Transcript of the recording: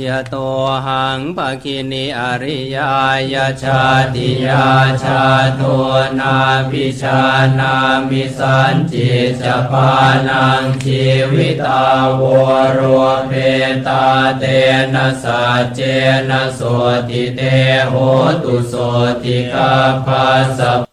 ยะโตหังปะกินิอริยายชาติยาชาโทนาพิชานามิสันจิจปานังชีวิตาวโรเปตาเตนะสัจเจนะโสติเตโหตุโสติกาภัส